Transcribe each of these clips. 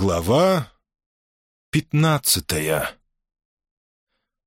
Глава пятнадцатая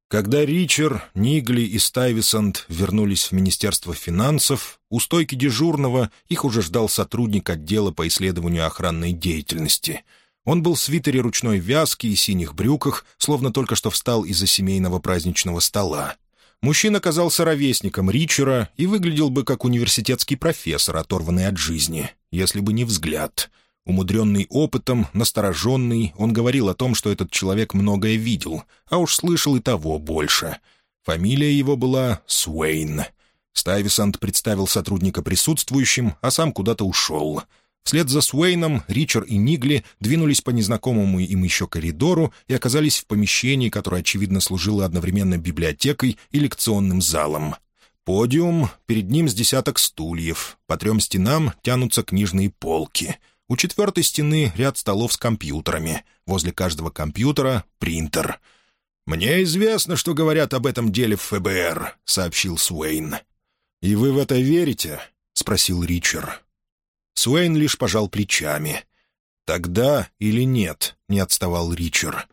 Когда Ричард, Нигли и Стайвисонт вернулись в Министерство финансов, у стойки дежурного их уже ждал сотрудник отдела по исследованию охранной деятельности. Он был в свитере ручной вязки и синих брюках, словно только что встал из-за семейного праздничного стола. Мужчина казался ровесником Ричера и выглядел бы как университетский профессор, оторванный от жизни, если бы не взгляд — Умудренный опытом, настороженный, он говорил о том, что этот человек многое видел, а уж слышал и того больше. Фамилия его была Суэйн. Стайвисант представил сотрудника присутствующим, а сам куда-то ушел. Вслед за Суэйном Ричард и Нигли двинулись по незнакомому им еще коридору и оказались в помещении, которое, очевидно, служило одновременно библиотекой и лекционным залом. Подиум, перед ним с десяток стульев, по трем стенам тянутся книжные полки — у четвертой стены ряд столов с компьютерами. Возле каждого компьютера — принтер. «Мне известно, что говорят об этом деле в ФБР», — сообщил Суэйн. «И вы в это верите?» — спросил Ричард. Суэйн лишь пожал плечами. «Тогда или нет?» — не отставал Ричард.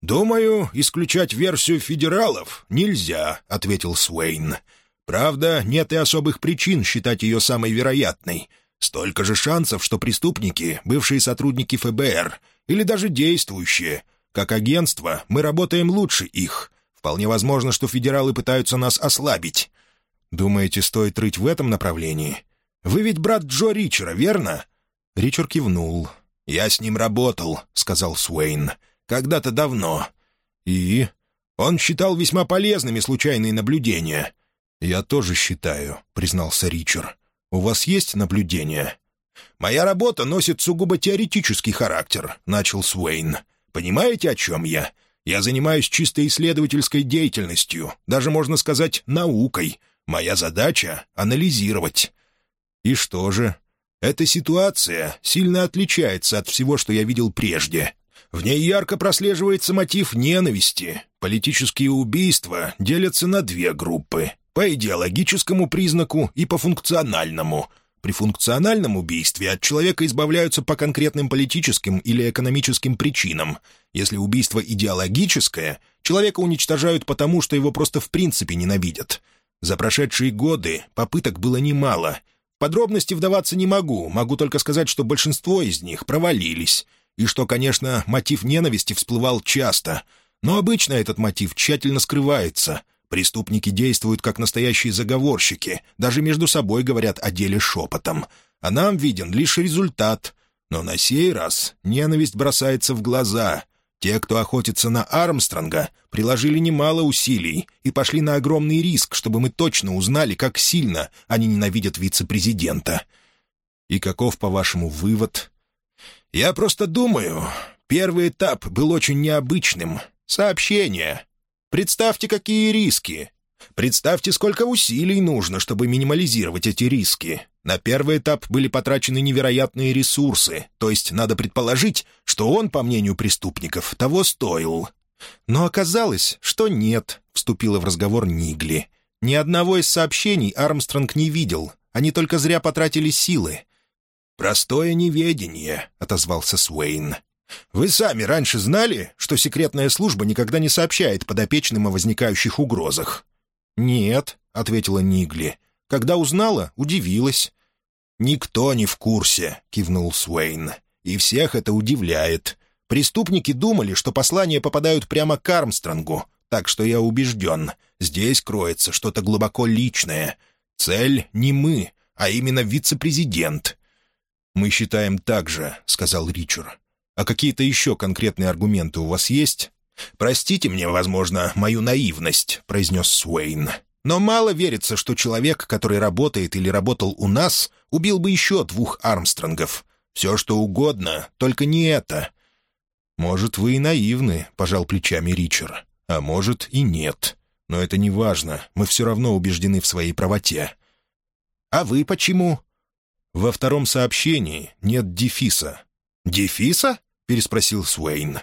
«Думаю, исключать версию федералов нельзя», — ответил Суэйн. «Правда, нет и особых причин считать ее самой вероятной. Столько же шансов, что преступники — бывшие сотрудники ФБР или даже действующие. Как агентство мы работаем лучше их. Вполне возможно, что федералы пытаются нас ослабить. Думаете, стоит рыть в этом направлении? Вы ведь брат Джо Ричера, верно?» Ричард кивнул. «Я с ним работал», — сказал Суэйн. «Когда-то давно». «И?» «Он считал весьма полезными случайные наблюдения». «Я тоже считаю», — признался Ричард. «У вас есть наблюдения?» «Моя работа носит сугубо теоретический характер», — начал Суэйн. «Понимаете, о чем я? Я занимаюсь чисто исследовательской деятельностью, даже, можно сказать, наукой. Моя задача — анализировать». «И что же?» «Эта ситуация сильно отличается от всего, что я видел прежде. В ней ярко прослеживается мотив ненависти. Политические убийства делятся на две группы по идеологическому признаку и по функциональному. При функциональном убийстве от человека избавляются по конкретным политическим или экономическим причинам. Если убийство идеологическое, человека уничтожают потому, что его просто в принципе ненавидят. За прошедшие годы попыток было немало. Подробности вдаваться не могу, могу только сказать, что большинство из них провалились. И что, конечно, мотив ненависти всплывал часто. Но обычно этот мотив тщательно скрывается — Преступники действуют как настоящие заговорщики, даже между собой говорят о деле шепотом. А нам виден лишь результат. Но на сей раз ненависть бросается в глаза. Те, кто охотится на Армстронга, приложили немало усилий и пошли на огромный риск, чтобы мы точно узнали, как сильно они ненавидят вице-президента. И каков, по-вашему, вывод? Я просто думаю, первый этап был очень необычным. Сообщение, Представьте, какие риски. Представьте, сколько усилий нужно, чтобы минимализировать эти риски. На первый этап были потрачены невероятные ресурсы, то есть надо предположить, что он, по мнению преступников, того стоил. Но оказалось, что нет, вступила в разговор Нигли. Ни одного из сообщений Армстронг не видел, они только зря потратили силы. «Простое неведение», — отозвался Суэйн. Вы сами раньше знали, что секретная служба никогда не сообщает подопечным о возникающих угрозах?» «Нет», — ответила Нигли. «Когда узнала, удивилась». «Никто не в курсе», — кивнул Суэйн. «И всех это удивляет. Преступники думали, что послания попадают прямо к Армстронгу, так что я убежден, здесь кроется что-то глубоко личное. Цель не мы, а именно вице-президент». «Мы считаем так же», — сказал Ричард. А какие-то еще конкретные аргументы у вас есть?» «Простите мне, возможно, мою наивность», — произнес Суэйн. «Но мало верится, что человек, который работает или работал у нас, убил бы еще двух Армстронгов. Все, что угодно, только не это». «Может, вы и наивны», — пожал плечами Ричард. «А может, и нет. Но это не важно, мы все равно убеждены в своей правоте». «А вы почему?» «Во втором сообщении нет дефиса. «Дефиса?» — переспросил Суэйн.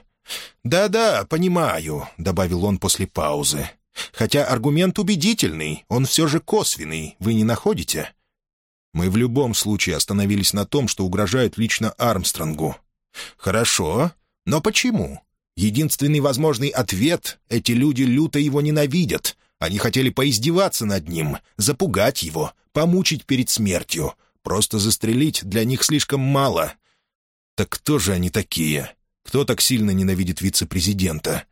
«Да-да, понимаю», — добавил он после паузы. «Хотя аргумент убедительный, он все же косвенный, вы не находите?» «Мы в любом случае остановились на том, что угрожают лично Армстронгу». «Хорошо. Но почему? Единственный возможный ответ — эти люди люто его ненавидят. Они хотели поиздеваться над ним, запугать его, помучить перед смертью. Просто застрелить для них слишком мало. Так кто же они такие? Кто так сильно ненавидит вице-президента?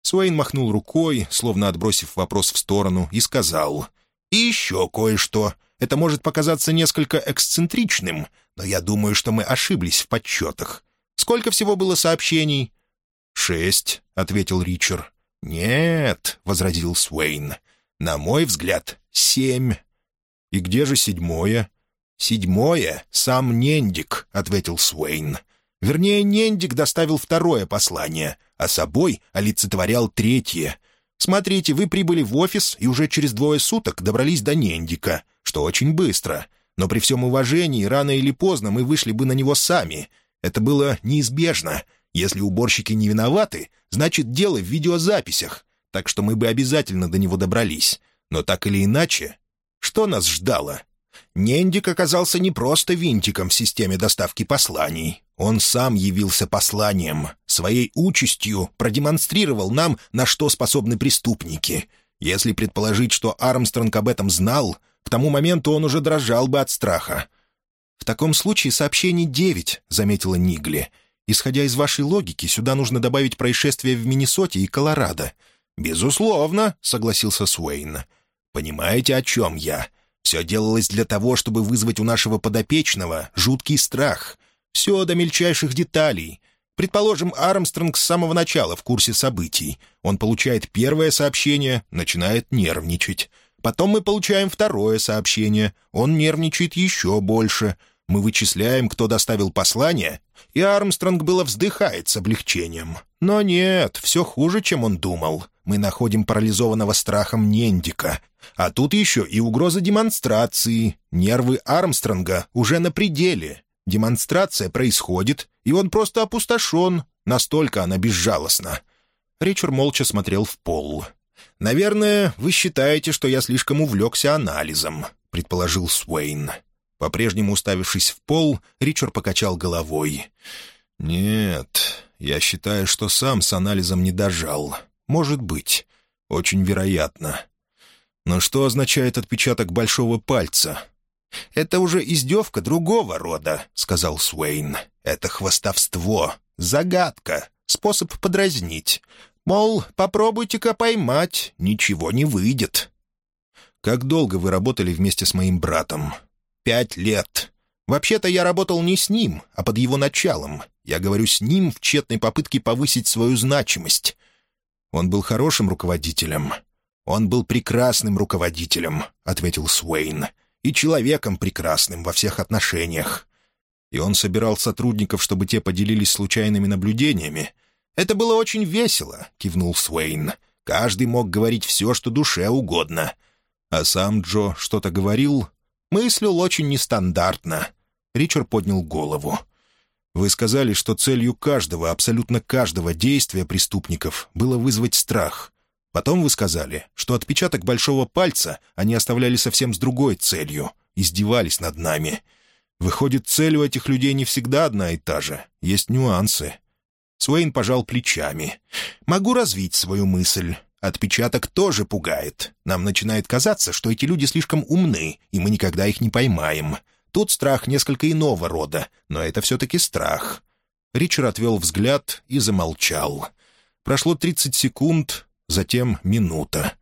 Суэйн махнул рукой, словно отбросив вопрос в сторону, и сказал. «И еще кое-что. Это может показаться несколько эксцентричным, но я думаю, что мы ошиблись в подсчетах. Сколько всего было сообщений?» «Шесть», — ответил Ричард. «Нет», — возразил Суэйн. «На мой взгляд, семь». «И где же седьмое?» «Седьмое — сам Нендик», — ответил Суэйн. Вернее, Нендик доставил второе послание, а собой олицетворял третье. Смотрите, вы прибыли в офис и уже через двое суток добрались до Нендика, что очень быстро. Но при всем уважении, рано или поздно мы вышли бы на него сами. Это было неизбежно. Если уборщики не виноваты, значит, дело в видеозаписях. Так что мы бы обязательно до него добрались. Но так или иначе, что нас ждало? Нендик оказался не просто винтиком в системе доставки посланий. Он сам явился посланием, своей участью продемонстрировал нам, на что способны преступники. Если предположить, что Армстронг об этом знал, к тому моменту он уже дрожал бы от страха. «В таком случае сообщений девять», — заметила Нигли. «Исходя из вашей логики, сюда нужно добавить происшествия в Миннесоте и Колорадо». «Безусловно», — согласился Суэйн. «Понимаете, о чем я? Все делалось для того, чтобы вызвать у нашего подопечного жуткий страх. Все до мельчайших деталей. Предположим, Армстронг с самого начала в курсе событий. Он получает первое сообщение, начинает нервничать. Потом мы получаем второе сообщение. Он нервничает еще больше. Мы вычисляем, кто доставил послание, и Армстронг было вздыхает с облегчением. Но нет, все хуже, чем он думал. Мы находим парализованного страхом Нендика. А тут еще и угроза демонстрации. Нервы Армстронга уже на пределе. Демонстрация происходит, и он просто опустошен. Настолько она безжалостна. Ричард молча смотрел в пол. «Наверное, вы считаете, что я слишком увлекся анализом», — предположил Суэйн. По-прежнему уставившись в пол, Ричард покачал головой. «Нет, я считаю, что сам с анализом не дожал. Может быть. Очень вероятно. Но что означает отпечаток большого пальца? «Это уже издевка другого рода», — сказал Суэйн. «Это хвостовство, загадка, способ подразнить. Мол, попробуйте-ка поймать, ничего не выйдет». «Как долго вы работали вместе с моим братом?» «Пять лет. Вообще-то я работал не с ним, а под его началом. Я говорю с ним в тщетной попытке повысить свою значимость. Он был хорошим руководителем. Он был прекрасным руководителем», — ответил Суэйн. «И человеком прекрасным во всех отношениях. И он собирал сотрудников, чтобы те поделились случайными наблюдениями. «Это было очень весело», — кивнул Суэйн. «Каждый мог говорить все, что душе угодно». А сам Джо что-то говорил, мыслил очень нестандартно. Ричард поднял голову. «Вы сказали, что целью каждого, абсолютно каждого действия преступников было вызвать страх. Потом вы сказали, что отпечаток большого пальца они оставляли совсем с другой целью, издевались над нами. Выходит, цель у этих людей не всегда одна и та же, есть нюансы». Суэйн пожал плечами. «Могу развить свою мысль. Отпечаток тоже пугает. Нам начинает казаться, что эти люди слишком умны, и мы никогда их не поймаем. Тут страх несколько иного рода, но это все-таки страх». Ричард отвел взгляд и замолчал. Прошло тридцать секунд, затем минута.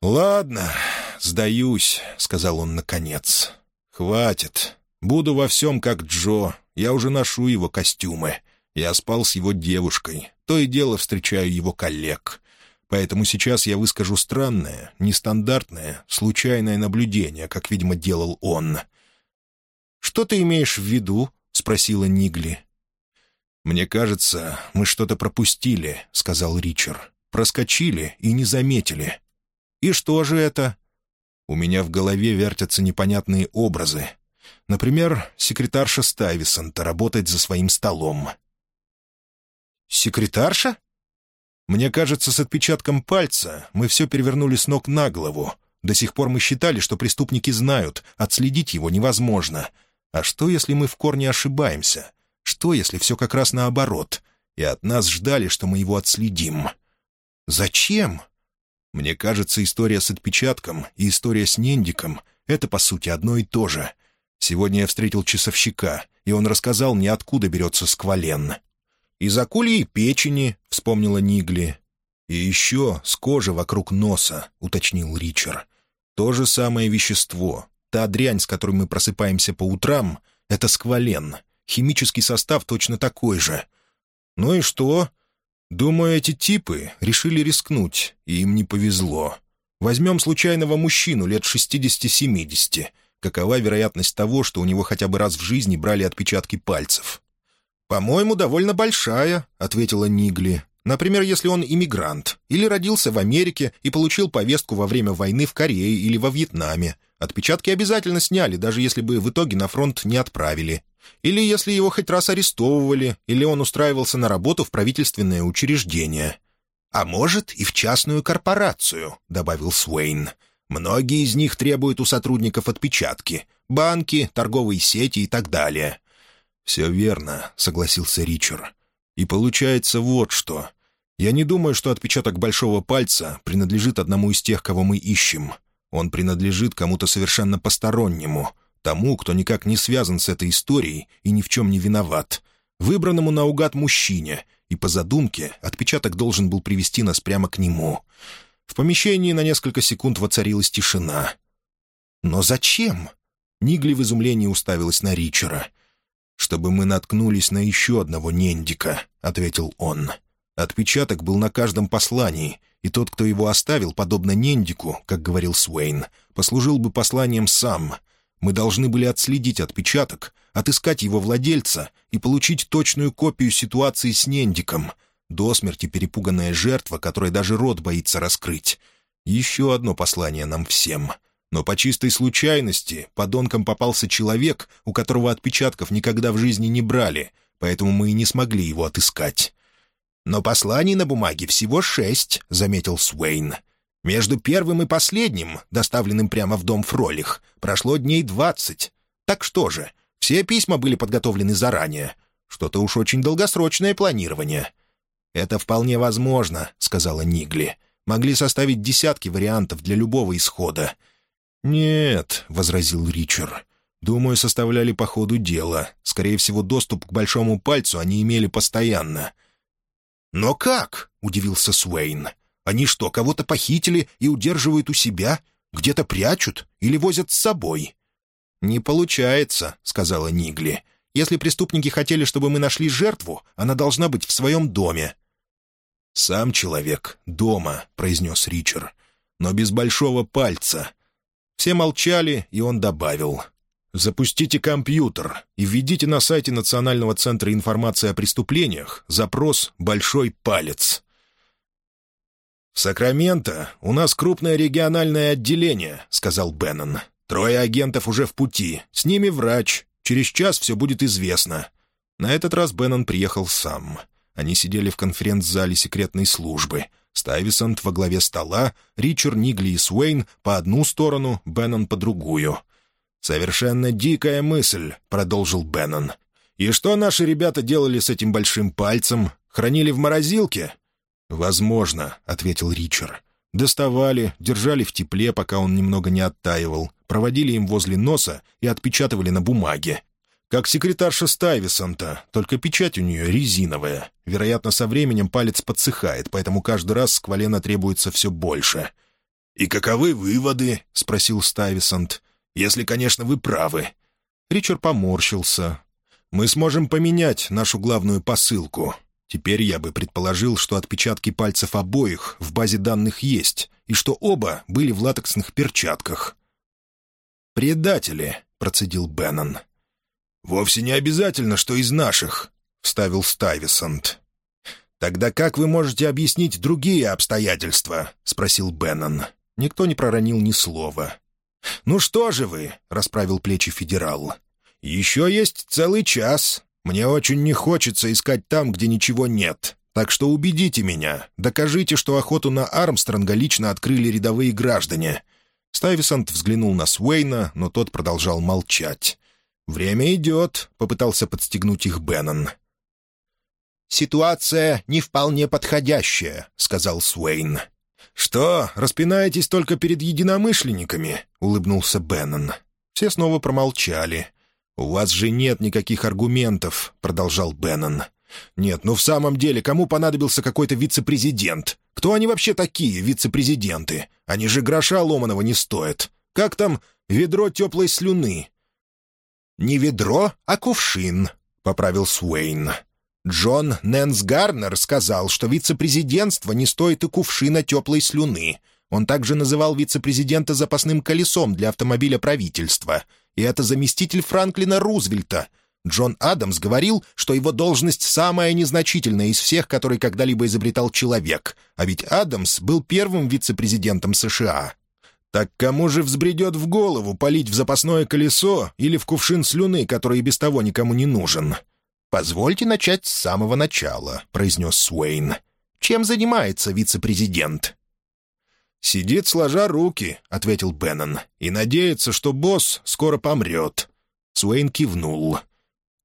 «Ладно, сдаюсь», — сказал он наконец. «Хватит. Буду во всем как Джо. Я уже ношу его костюмы. Я спал с его девушкой. То и дело встречаю его коллег. Поэтому сейчас я выскажу странное, нестандартное, случайное наблюдение, как, видимо, делал он. «Что ты имеешь в виду?» — спросила Нигли. «Мне кажется, мы что-то пропустили», — сказал Ричард. «Проскочили и не заметили». «И что же это?» У меня в голове вертятся непонятные образы. Например, секретарша Стайвисонта работает за своим столом. «Секретарша?» Мне кажется, с отпечатком пальца мы все перевернули с ног на голову. До сих пор мы считали, что преступники знают, отследить его невозможно. А что, если мы в корне ошибаемся? Что, если все как раз наоборот, и от нас ждали, что мы его отследим? Зачем? Мне кажется, история с отпечатком и история с Нендиком — это, по сути, одно и то же. Сегодня я встретил часовщика, и он рассказал мне, откуда берется сквален. «Из акульей печени», — вспомнила Нигли. «И еще с кожи вокруг носа», — уточнил Ричард. «То же самое вещество. Та дрянь, с которой мы просыпаемся по утрам, — это сквален. Химический состав точно такой же». «Ну и что?» «Думаю, эти типы решили рискнуть, и им не повезло. Возьмем случайного мужчину лет 60-70. Какова вероятность того, что у него хотя бы раз в жизни брали отпечатки пальцев?» «По-моему, довольно большая», — ответила Нигли. «Например, если он иммигрант или родился в Америке и получил повестку во время войны в Корее или во Вьетнаме. Отпечатки обязательно сняли, даже если бы в итоге на фронт не отправили. Или если его хоть раз арестовывали, или он устраивался на работу в правительственное учреждение. «А может, и в частную корпорацию», — добавил Суэйн. «Многие из них требуют у сотрудников отпечатки. Банки, торговые сети и так далее. «Все верно», — согласился Ричард. «И получается вот что. Я не думаю, что отпечаток большого пальца принадлежит одному из тех, кого мы ищем. Он принадлежит кому-то совершенно постороннему, тому, кто никак не связан с этой историей и ни в чем не виноват, выбранному наугад мужчине, и по задумке отпечаток должен был привести нас прямо к нему». В помещении на несколько секунд воцарилась тишина. «Но зачем?» Нигли в изумлении уставилась на Ричера чтобы мы наткнулись на еще одного Нендика», — ответил он. Отпечаток был на каждом послании, и тот, кто его оставил, подобно Нендику, как говорил Суэйн, послужил бы посланием сам. Мы должны были отследить отпечаток, отыскать его владельца и получить точную копию ситуации с Нендиком. До смерти перепуганная жертва, которой даже рот боится раскрыть. Еще одно послание нам всем — но по чистой случайности подонкам попался человек, у которого отпечатков никогда в жизни не брали, поэтому мы и не смогли его отыскать. «Но посланий на бумаге всего шесть», — заметил Суэйн. «Между первым и последним, доставленным прямо в дом Фролих, прошло дней двадцать. Так что же, все письма были подготовлены заранее. Что-то уж очень долгосрочное планирование». «Это вполне возможно», — сказала Нигли. «Могли составить десятки вариантов для любого исхода. «Нет», — возразил Ричард. «Думаю, составляли по ходу дела. Скорее всего, доступ к большому пальцу они имели постоянно». «Но как?» — удивился Суэйн. «Они что, кого-то похитили и удерживают у себя? Где-то прячут или возят с собой?» «Не получается», — сказала Нигли. «Если преступники хотели, чтобы мы нашли жертву, она должна быть в своем доме». «Сам человек дома», — произнес Ричард. «Но без большого пальца. Все молчали, и он добавил. «Запустите компьютер и введите на сайте Национального центра информации о преступлениях запрос «Большой палец». «В Сакраменто у нас крупное региональное отделение», — сказал Беннон. «Трое агентов уже в пути. С ними врач. Через час все будет известно». На этот раз Беннон приехал сам. Они сидели в конференц-зале секретной службы — Стайвисонт во главе стола, Ричард, Нигли и Суэйн по одну сторону, Беннон по другую. «Совершенно дикая мысль», — продолжил Беннон. «И что наши ребята делали с этим большим пальцем? Хранили в морозилке?» «Возможно», — ответил Ричард. «Доставали, держали в тепле, пока он немного не оттаивал, проводили им возле носа и отпечатывали на бумаге. Как секретарша Стайвисонта, только печать у нее резиновая. Вероятно, со временем палец подсыхает, поэтому каждый раз сквалена требуется все больше. «И каковы выводы?» — спросил Стайвисонт. «Если, конечно, вы правы». Ричард поморщился. «Мы сможем поменять нашу главную посылку. Теперь я бы предположил, что отпечатки пальцев обоих в базе данных есть, и что оба были в латексных перчатках». «Предатели», — процедил Беннон. «Вовсе не обязательно, что из наших», — вставил Стайвисонт. «Тогда как вы можете объяснить другие обстоятельства?» — спросил Беннон. Никто не проронил ни слова. «Ну что же вы?» — расправил плечи федерал. «Еще есть целый час. Мне очень не хочется искать там, где ничего нет. Так что убедите меня. Докажите, что охоту на Армстронга лично открыли рядовые граждане». Стайвисонт взглянул на Суэйна, но тот продолжал молчать. «Время идет», — попытался подстегнуть их Беннон. «Ситуация не вполне подходящая», — сказал Суэйн. «Что, распинаетесь только перед единомышленниками?» — улыбнулся Беннон. Все снова промолчали. «У вас же нет никаких аргументов», — продолжал Беннон. «Нет, ну в самом деле, кому понадобился какой-то вице-президент? Кто они вообще такие, вице-президенты? Они же гроша ломаного не стоят. Как там ведро теплой слюны?» «Не ведро, а кувшин», — поправил Суэйн. Джон Нэнс Гарнер сказал, что вице-президентство не стоит и кувшина теплой слюны. Он также называл вице-президента запасным колесом для автомобиля правительства. И это заместитель Франклина Рузвельта. Джон Адамс говорил, что его должность самая незначительная из всех, которые когда-либо изобретал человек. А ведь Адамс был первым вице-президентом США. Так кому же взбредет в голову полить в запасное колесо или в кувшин слюны, который и без того никому не нужен? «Позвольте начать с самого начала», — произнес Суэйн. «Чем занимается вице-президент?» «Сидит, сложа руки», — ответил Беннон, «и надеется, что босс скоро помрет». Суэйн кивнул.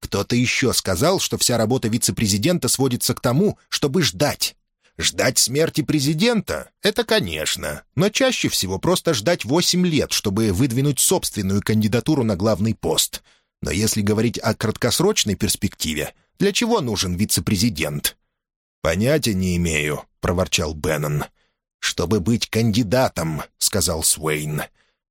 «Кто-то еще сказал, что вся работа вице-президента сводится к тому, чтобы ждать. Ждать смерти президента — это, конечно, но чаще всего просто ждать восемь лет, чтобы выдвинуть собственную кандидатуру на главный пост — но если говорить о краткосрочной перспективе, для чего нужен вице-президент? «Понятия не имею», — проворчал Беннон. «Чтобы быть кандидатом», — сказал Суэйн.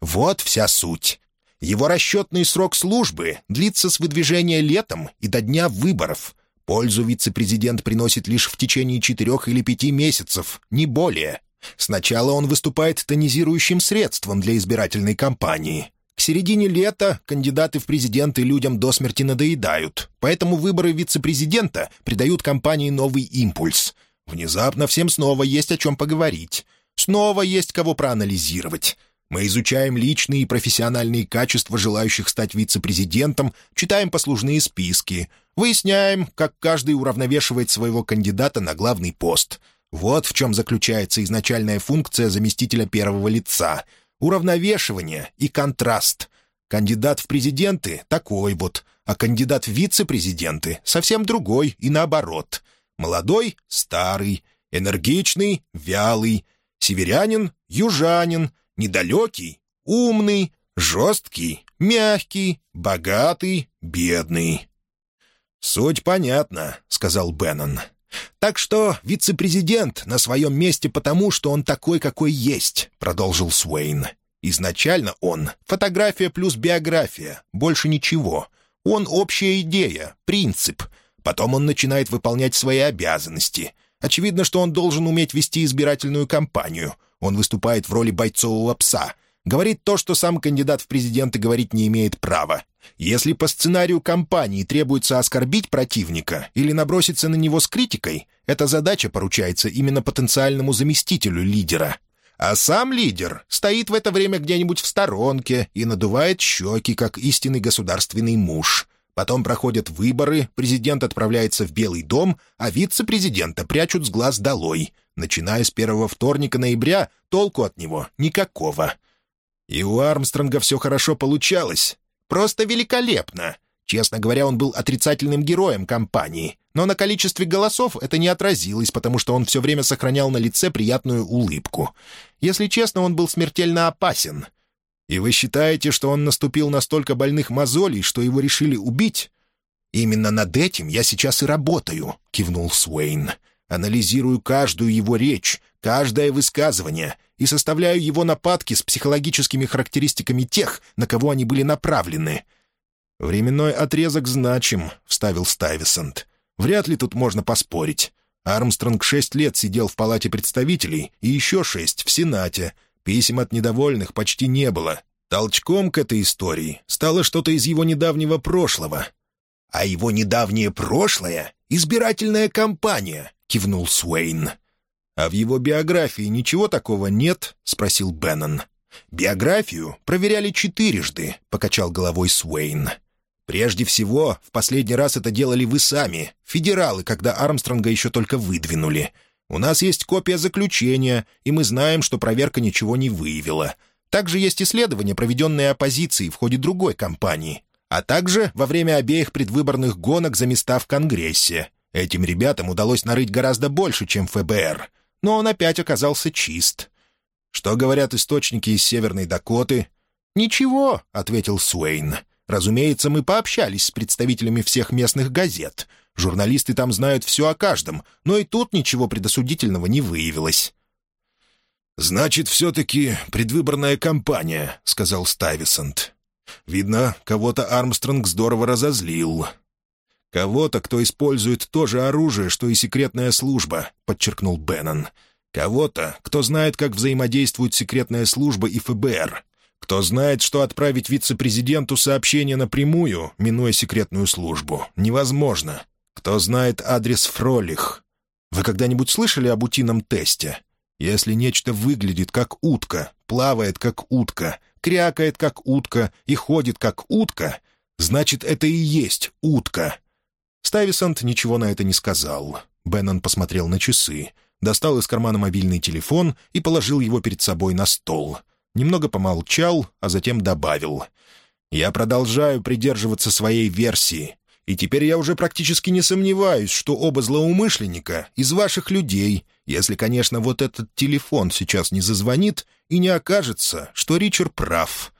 «Вот вся суть. Его расчетный срок службы длится с выдвижения летом и до дня выборов. Пользу вице-президент приносит лишь в течение четырех или пяти месяцев, не более. Сначала он выступает тонизирующим средством для избирательной кампании, к середине лета кандидаты в президенты людям до смерти надоедают, поэтому выборы вице-президента придают кампании новый импульс. Внезапно всем снова есть о чем поговорить. Снова есть кого проанализировать. Мы изучаем личные и профессиональные качества желающих стать вице-президентом, читаем послужные списки, выясняем, как каждый уравновешивает своего кандидата на главный пост. Вот в чем заключается изначальная функция заместителя первого лица — уравновешивание и контраст. Кандидат в президенты — такой вот, а кандидат в вице-президенты — совсем другой и наоборот. Молодой — старый, энергичный — вялый, северянин — южанин, недалекий — умный, жесткий — мягкий, богатый — бедный. «Суть понятна», — сказал Беннон. «Так что вице-президент на своем месте потому, что он такой, какой есть», — продолжил Суэйн. «Изначально он — фотография плюс биография, больше ничего. Он — общая идея, принцип. Потом он начинает выполнять свои обязанности. Очевидно, что он должен уметь вести избирательную кампанию. Он выступает в роли бойцового пса. Говорит то, что сам кандидат в президенты говорить не имеет права. Если по сценарию кампании требуется оскорбить противника или наброситься на него с критикой, эта задача поручается именно потенциальному заместителю лидера. А сам лидер стоит в это время где-нибудь в сторонке и надувает щеки, как истинный государственный муж. Потом проходят выборы, президент отправляется в Белый дом, а вице-президента прячут с глаз долой. Начиная с первого вторника ноября толку от него никакого. И у Армстронга все хорошо получалось. Просто великолепно. Честно говоря, он был отрицательным героем кампании, но на количестве голосов это не отразилось, потому что он все время сохранял на лице приятную улыбку. Если честно, он был смертельно опасен. «И вы считаете, что он наступил на столько больных мозолей, что его решили убить?» «Именно над этим я сейчас и работаю», — кивнул Суэйн. «Анализирую каждую его речь, каждое высказывание, и составляю его нападки с психологическими характеристиками тех, на кого они были направлены». «Временной отрезок значим», — вставил Стайвисонт. «Вряд ли тут можно поспорить. Армстронг шесть лет сидел в Палате представителей и еще шесть в Сенате. Писем от недовольных почти не было. Толчком к этой истории стало что-то из его недавнего прошлого». «А его недавнее прошлое — избирательная кампания», — кивнул Суэйн. «А в его биографии ничего такого нет?» — спросил Беннон. «Биографию проверяли четырежды», — покачал головой Суэйн. «Прежде всего, в последний раз это делали вы сами, федералы, когда Армстронга еще только выдвинули. У нас есть копия заключения, и мы знаем, что проверка ничего не выявила. Также есть исследования, проведенные оппозицией в ходе другой кампании. а также во время обеих предвыборных гонок за места в Конгрессе. Этим ребятам удалось нарыть гораздо больше, чем ФБР, но он опять оказался чист. Что говорят источники из Северной Дакоты? «Ничего», — ответил Суэйн. «Разумеется, мы пообщались с представителями всех местных газет. Журналисты там знают все о каждом, но и тут ничего предосудительного не выявилось». «Значит, все-таки предвыборная кампания», — сказал Стайвисонт. «Видно, кого-то Армстронг здорово разозлил». «Кого-то, кто использует то же оружие, что и секретная служба», — подчеркнул Беннон. «Кого-то, кто знает, как взаимодействуют секретная служба и ФБР. Кто знает, что отправить вице-президенту сообщение напрямую, минуя секретную службу, невозможно. Кто знает адрес Фролих. Вы когда-нибудь слышали об утином тесте? Если нечто выглядит как утка, плавает как утка, крякает как утка и ходит как утка, значит, это и есть утка. Стайвисант ничего на это не сказал. Беннон посмотрел на часы, достал из кармана мобильный телефон и положил его перед собой на стол. Немного помолчал, а затем добавил. «Я продолжаю придерживаться своей версии. И теперь я уже практически не сомневаюсь, что оба злоумышленника из ваших людей, если, конечно, вот этот телефон сейчас не зазвонит и не окажется, что Ричард прав».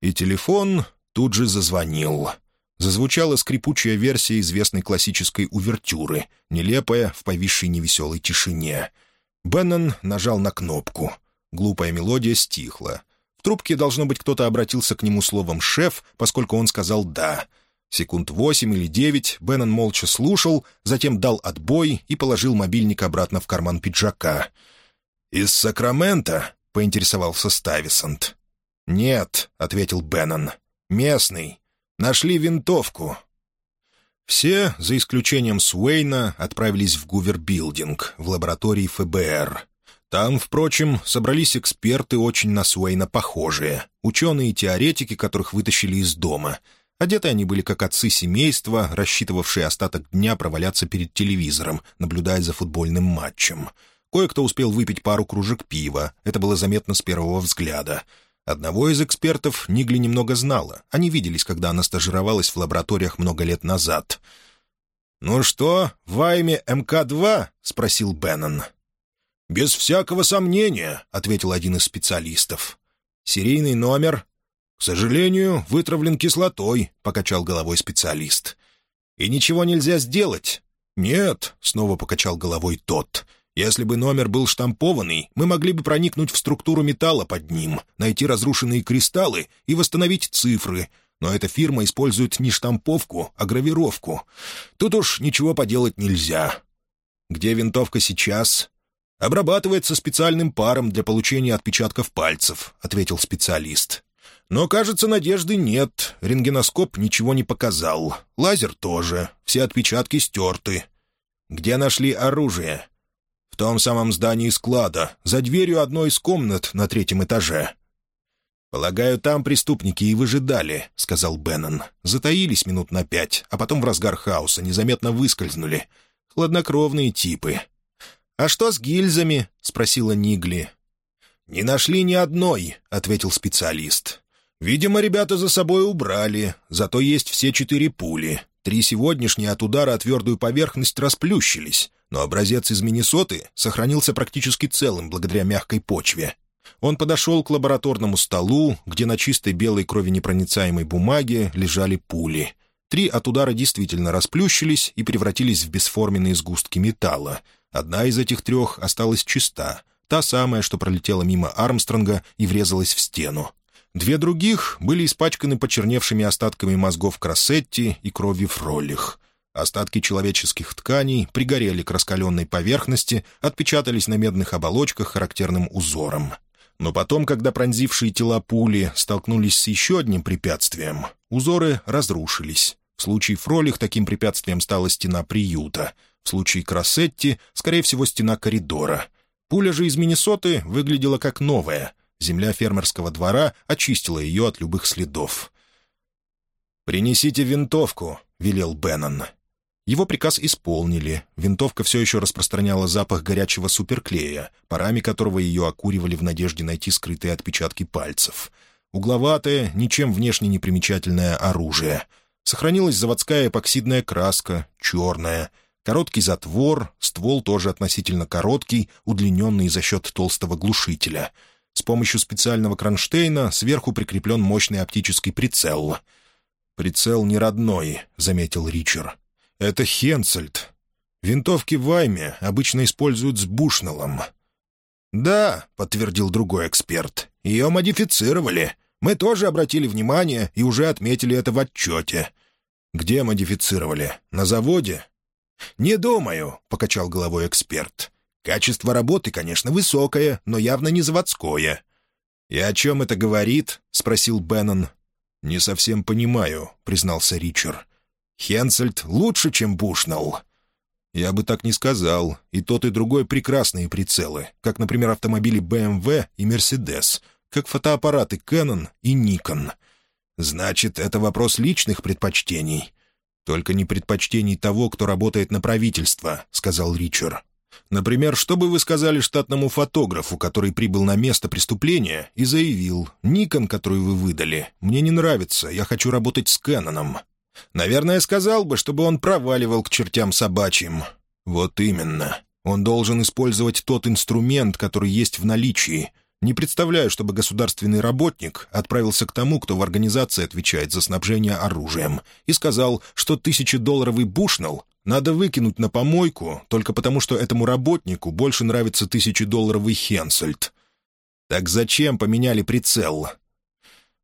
И телефон тут же зазвонил. Зазвучала скрипучая версия известной классической увертюры, нелепая в повисшей невеселой тишине. Беннон нажал на кнопку. Глупая мелодия стихла. В трубке, должно быть, кто-то обратился к нему словом «шеф», поскольку он сказал «да». Секунд восемь или девять Беннон молча слушал, затем дал отбой и положил мобильник обратно в карман пиджака. «Из Сакраменто?» — поинтересовался Стависонт. «Нет», — ответил Беннон. «Местный. Нашли винтовку». Все, за исключением Суэйна, отправились в Гувер-билдинг, в лаборатории ФБР. Там, впрочем, собрались эксперты, очень на Суэйна похожие, ученые и теоретики, которых вытащили из дома — Одеты они были как отцы семейства, рассчитывавшие остаток дня проваляться перед телевизором, наблюдая за футбольным матчем. Кое-кто успел выпить пару кружек пива, это было заметно с первого взгляда. Одного из экспертов Нигли немного знала. Они виделись, когда она стажировалась в лабораториях много лет назад. «Ну что, в Айме МК-2?» — спросил Беннон. «Без всякого сомнения», — ответил один из специалистов. «Серийный номер?» «К сожалению, вытравлен кислотой», — покачал головой специалист. «И ничего нельзя сделать?» «Нет», — снова покачал головой тот. «Если бы номер был штампованный, мы могли бы проникнуть в структуру металла под ним, найти разрушенные кристаллы и восстановить цифры. Но эта фирма использует не штамповку, а гравировку. Тут уж ничего поделать нельзя». «Где винтовка сейчас?» «Обрабатывается специальным паром для получения отпечатков пальцев», — ответил специалист. Но, кажется, надежды нет. Рентгеноскоп ничего не показал. Лазер тоже. Все отпечатки стерты. Где нашли оружие? В том самом здании склада, за дверью одной из комнат на третьем этаже. «Полагаю, там преступники и выжидали», — сказал Беннон. Затаились минут на пять, а потом в разгар хаоса незаметно выскользнули. Хладнокровные типы. «А что с гильзами?» — спросила Нигли. «Не нашли ни одной», — ответил специалист. Видимо, ребята за собой убрали, зато есть все четыре пули. Три сегодняшние от удара о твердую поверхность расплющились, но образец из Миннесоты сохранился практически целым благодаря мягкой почве. Он подошел к лабораторному столу, где на чистой белой кровенепроницаемой бумаге лежали пули. Три от удара действительно расплющились и превратились в бесформенные сгустки металла. Одна из этих трех осталась чиста, та самая, что пролетела мимо Армстронга и врезалась в стену. Две других были испачканы почерневшими остатками мозгов Крассетти и кровью Фроллих. Остатки человеческих тканей пригорели к раскаленной поверхности, отпечатались на медных оболочках характерным узором. Но потом, когда пронзившие тела пули столкнулись с еще одним препятствием, узоры разрушились. В случае Фролих таким препятствием стала стена приюта. В случае Крассетти, скорее всего, стена коридора. Пуля же из Миннесоты выглядела как новая — Земля фермерского двора очистила ее от любых следов. «Принесите винтовку», — велел Беннон. Его приказ исполнили. Винтовка все еще распространяла запах горячего суперклея, парами которого ее окуривали в надежде найти скрытые отпечатки пальцев. угловатое, ничем внешне не примечательное оружие. Сохранилась заводская эпоксидная краска, черная, короткий затвор, ствол тоже относительно короткий, удлиненный за счет толстого глушителя. С помощью специального кронштейна сверху прикреплен мощный оптический прицел. «Прицел не родной», — заметил Ричард. «Это Хенцельд. Винтовки в Вайме обычно используют с бушнеллом». «Да», — подтвердил другой эксперт, — «ее модифицировали. Мы тоже обратили внимание и уже отметили это в отчете». «Где модифицировали? На заводе?» «Не думаю», — покачал головой эксперт. «Качество работы, конечно, высокое, но явно не заводское». «И о чем это говорит?» — спросил Беннон. «Не совсем понимаю», — признался Ричард. «Хенсельд лучше, чем Бушнелл». «Я бы так не сказал. И тот, и другой прекрасные прицелы, как, например, автомобили BMW и Mercedes, как фотоаппараты Canon и Nikon. Значит, это вопрос личных предпочтений». «Только не предпочтений того, кто работает на правительство», — сказал Ричард. «Например, что бы вы сказали штатному фотографу, который прибыл на место преступления и заявил, «Никон, который вы выдали, мне не нравится, я хочу работать с Кэноном». Наверное, сказал бы, чтобы он проваливал к чертям собачьим. Вот именно. Он должен использовать тот инструмент, который есть в наличии. Не представляю, чтобы государственный работник отправился к тому, кто в организации отвечает за снабжение оружием, и сказал, что тысячедолларовый бушнел надо выкинуть на помойку только потому, что этому работнику больше нравится тысячедолларовый Хенсельд. Так зачем поменяли прицел?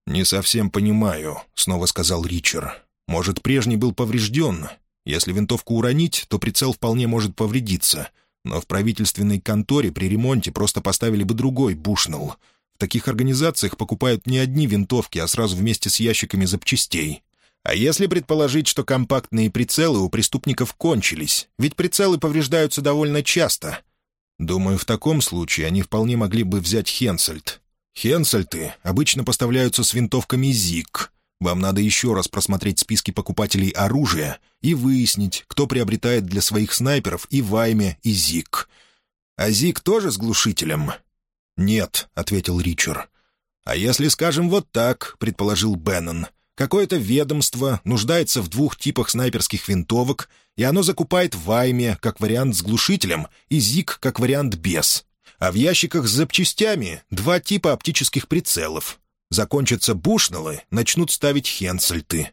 «Не совсем понимаю», — снова сказал Ричард. Может, прежний был поврежден. Если винтовку уронить, то прицел вполне может повредиться. Но в правительственной конторе при ремонте просто поставили бы другой бушнелл. В таких организациях покупают не одни винтовки, а сразу вместе с ящиками запчастей. А если предположить, что компактные прицелы у преступников кончились, ведь прицелы повреждаются довольно часто. Думаю, в таком случае они вполне могли бы взять Хенсельд. Хенсельты обычно поставляются с винтовками ЗИК. Вам надо еще раз просмотреть списки покупателей оружия и выяснить, кто приобретает для своих снайперов и Вайме, и Зик. А Зик тоже с глушителем?» «Нет», — ответил Ричард. «А если, скажем, вот так», — предположил Беннон, «какое-то ведомство нуждается в двух типах снайперских винтовок, и оно закупает Вайме как вариант с глушителем и Зик как вариант без. А в ящиках с запчастями два типа оптических прицелов, Закончатся бушнеллы, начнут ставить хенсельты».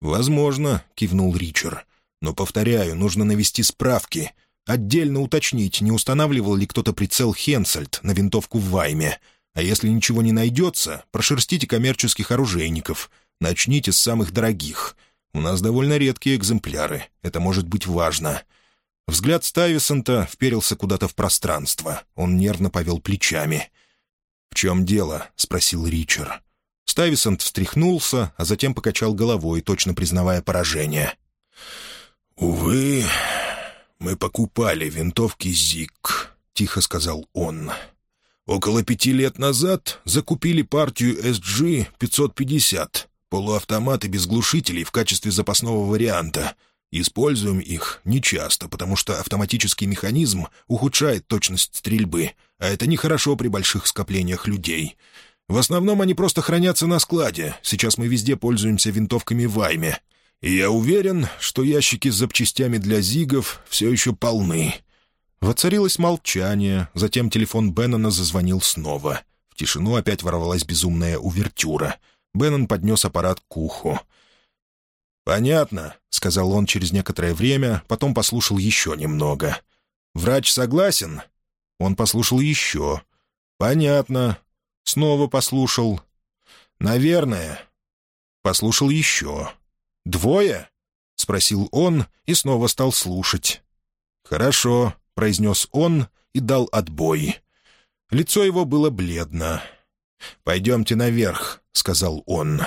«Возможно», — кивнул Ричард. «Но, повторяю, нужно навести справки. Отдельно уточнить, не устанавливал ли кто-то прицел Хенсельт на винтовку в Вайме. А если ничего не найдется, прошерстите коммерческих оружейников. Начните с самых дорогих. У нас довольно редкие экземпляры. Это может быть важно». Взгляд Стайвисонта вперился куда-то в пространство. Он нервно повел плечами. «В чем дело?» — спросил Ричард. Стайвисонт встряхнулся, а затем покачал головой, точно признавая поражение. «Увы, мы покупали винтовки «Зик», — тихо сказал он. «Около пяти лет назад закупили партию SG-550, полуавтоматы без глушителей в качестве запасного варианта. Используем их нечасто, потому что автоматический механизм ухудшает точность стрельбы, а это нехорошо при больших скоплениях людей. В основном они просто хранятся на складе. Сейчас мы везде пользуемся винтовками Вайме. И я уверен, что ящики с запчастями для зигов все еще полны». Воцарилось молчание, затем телефон Беннона зазвонил снова. В тишину опять ворвалась безумная увертюра. Беннон поднес аппарат к уху. «Понятно», — сказал он через некоторое время, потом послушал еще немного. «Врач согласен?» Он послушал еще. «Понятно. Снова послушал. «Наверное». Послушал еще. «Двое?» — спросил он и снова стал слушать. «Хорошо», — произнес он и дал отбой. Лицо его было бледно. «Пойдемте наверх», — сказал он.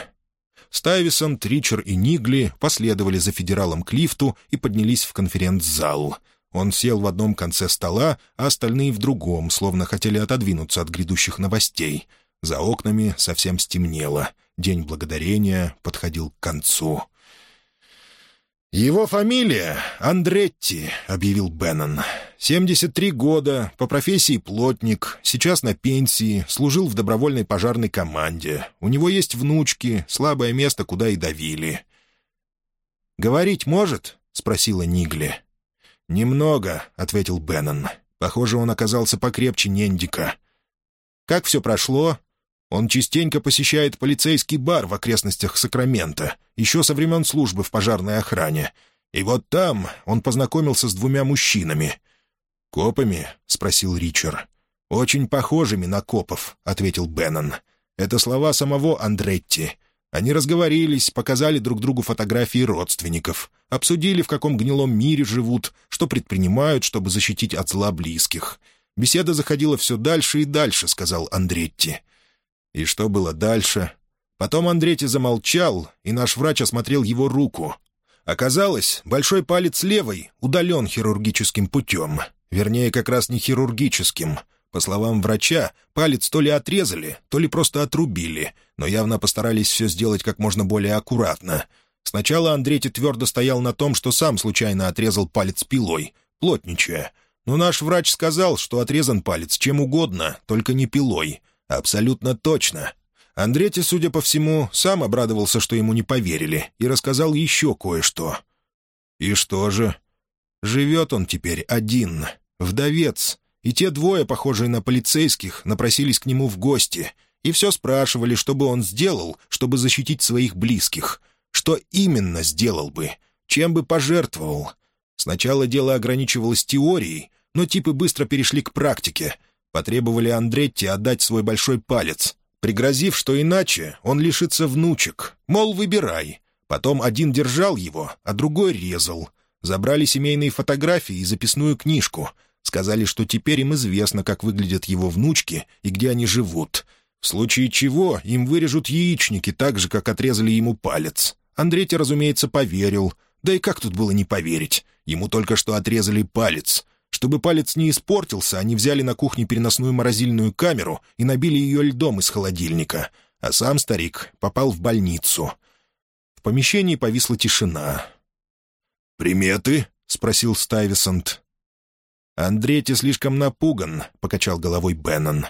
Стайвисон, Тричер и Нигли последовали за федералом к лифту и поднялись в конференц-зал. Он сел в одном конце стола, а остальные в другом, словно хотели отодвинуться от грядущих новостей. За окнами совсем стемнело. День благодарения подходил к концу. «Его фамилия — Андретти», — объявил Беннон. 73 года, по профессии плотник, сейчас на пенсии, служил в добровольной пожарной команде. У него есть внучки, слабое место, куда и давили». «Говорить может?» — спросила Нигли. «Немного», — ответил Беннон. «Похоже, он оказался покрепче Нендика». «Как все прошло?» «Он частенько посещает полицейский бар в окрестностях Сакрамента, еще со времен службы в пожарной охране. И вот там он познакомился с двумя мужчинами. «Копами?» — спросил Ричард. «Очень похожими на копов», — ответил Беннон. «Это слова самого Андретти. Они разговорились, показали друг другу фотографии родственников, обсудили, в каком гнилом мире живут, что предпринимают, чтобы защитить от зла близких. Беседа заходила все дальше и дальше», — сказал Андретти. «И что было дальше?» Потом Андретти замолчал, и наш врач осмотрел его руку. Оказалось, большой палец левой удален хирургическим путем. Вернее, как раз не хирургическим. По словам врача, палец то ли отрезали, то ли просто отрубили, но явно постарались все сделать как можно более аккуратно. Сначала Андрети твердо стоял на том, что сам случайно отрезал палец пилой, плотничая. Но наш врач сказал, что отрезан палец чем угодно, только не пилой. Абсолютно точно. Андрети, судя по всему, сам обрадовался, что ему не поверили, и рассказал еще кое-что. «И что же?» «Живет он теперь один, вдовец, и те двое, похожие на полицейских, напросились к нему в гости и все спрашивали, что бы он сделал, чтобы защитить своих близких. Что именно сделал бы? Чем бы пожертвовал? Сначала дело ограничивалось теорией, но типы быстро перешли к практике. Потребовали Андретти отдать свой большой палец, пригрозив, что иначе он лишится внучек. Мол, выбирай. Потом один держал его, а другой резал. Забрали семейные фотографии и записную книжку. Сказали, что теперь им известно, как выглядят его внучки и где они живут. В случае чего им вырежут яичники так же, как отрезали ему палец. Андретти, разумеется, поверил. Да и как тут было не поверить? Ему только что отрезали палец. Чтобы палец не испортился, они взяли на кухне переносную морозильную камеру и набили ее льдом из холодильника. А сам старик попал в больницу. В помещении повисла тишина. «Приметы?» — спросил Стайвисонт. «Андретти слишком напуган», — покачал головой Беннон.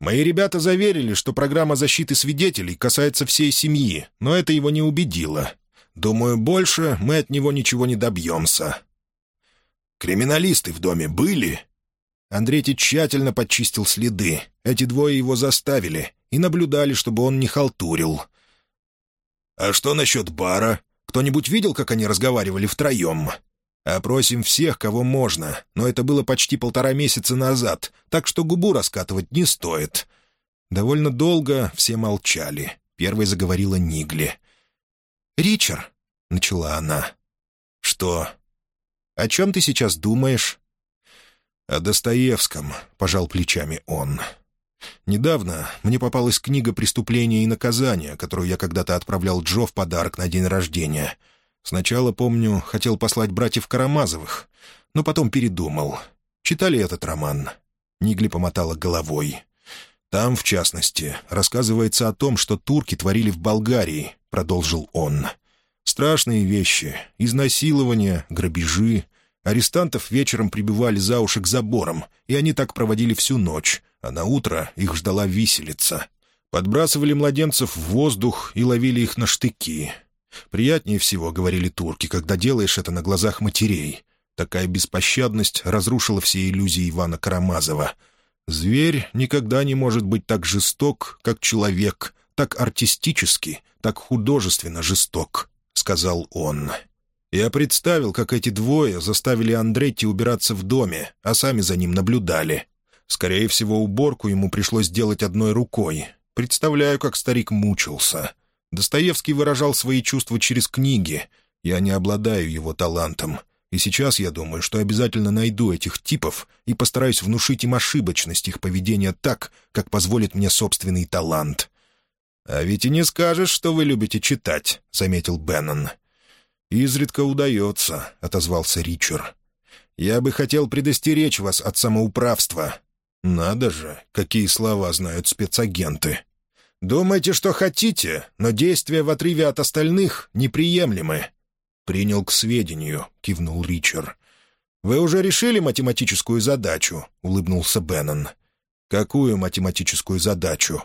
«Мои ребята заверили, что программа защиты свидетелей касается всей семьи, но это его не убедило. Думаю, больше мы от него ничего не добьемся». «Криминалисты в доме были?» Андретти тщательно подчистил следы. Эти двое его заставили и наблюдали, чтобы он не халтурил. «А что насчет бара? Кто-нибудь видел, как они разговаривали втроем?» «Опросим всех, кого можно, но это было почти полтора месяца назад, так что губу раскатывать не стоит». Довольно долго все молчали. Первой заговорила Нигли. «Ричард», — начала она. «Что?» «О чем ты сейчас думаешь?» «О Достоевском», — пожал плечами он. «Недавно мне попалась книга «Преступление и наказание», которую я когда-то отправлял Джо в подарок на день рождения. Сначала, помню, хотел послать братьев Карамазовых, но потом передумал. Читали этот роман?» Нигли помотала головой. «Там, в частности, рассказывается о том, что турки творили в Болгарии», — продолжил он. Страшные вещи — изнасилования, грабежи. Арестантов вечером прибивали за уши к заборам, и они так проводили всю ночь, а на утро их ждала виселица. Подбрасывали младенцев в воздух и ловили их на штыки. «Приятнее всего», — говорили турки, — «когда делаешь это на глазах матерей». Такая беспощадность разрушила все иллюзии Ивана Карамазова. Зверь никогда не может быть так жесток, как человек, так артистически, так художественно жесток. — сказал он. Я представил, как эти двое заставили Андретти убираться в доме, а сами за ним наблюдали. Скорее всего, уборку ему пришлось делать одной рукой. Представляю, как старик мучился. Достоевский выражал свои чувства через книги. Я не обладаю его талантом. И сейчас я думаю, что обязательно найду этих типов и постараюсь внушить им ошибочность их поведения так, как позволит мне собственный талант. «А ведь и не скажешь, что вы любите читать», — заметил Беннон. «Изредка удается», — отозвался Ричард. «Я бы хотел предостеречь вас от самоуправства». «Надо же, какие слова знают спецагенты». «Думайте, что хотите, но действия в отрыве от остальных неприемлемы». «Принял к сведению», — кивнул Ричард. «Вы уже решили математическую задачу?» — улыбнулся Беннон. «Какую математическую задачу?»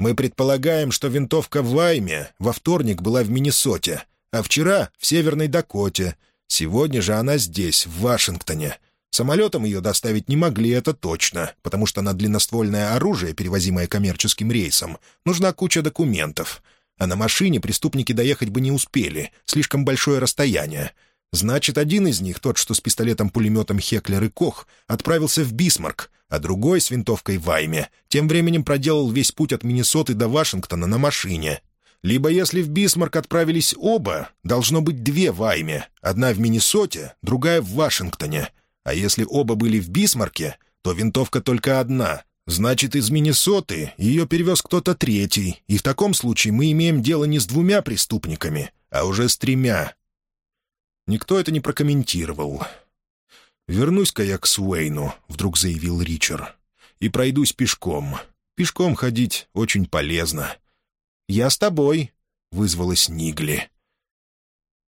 «Мы предполагаем, что винтовка в Вайме во вторник была в Миннесоте, а вчера — в Северной Дакоте. Сегодня же она здесь, в Вашингтоне. Самолетом ее доставить не могли, это точно, потому что на длинноствольное оружие, перевозимое коммерческим рейсом, нужна куча документов. А на машине преступники доехать бы не успели, слишком большое расстояние. Значит, один из них, тот, что с пистолетом-пулеметом Хеклер и Кох, отправился в Бисмарк, а другой с винтовкой Вайме тем временем проделал весь путь от Миннесоты до Вашингтона на машине. Либо если в Бисмарк отправились оба, должно быть две Вайме, одна в Миннесоте, другая в Вашингтоне. А если оба были в Бисмарке, то винтовка только одна. Значит, из Миннесоты ее перевез кто-то третий, и в таком случае мы имеем дело не с двумя преступниками, а уже с тремя. Никто это не прокомментировал. «Вернусь-ка я к Суэйну», — вдруг заявил Ричард, — «и пройдусь пешком. Пешком ходить очень полезно». «Я с тобой», — вызвалась Нигли.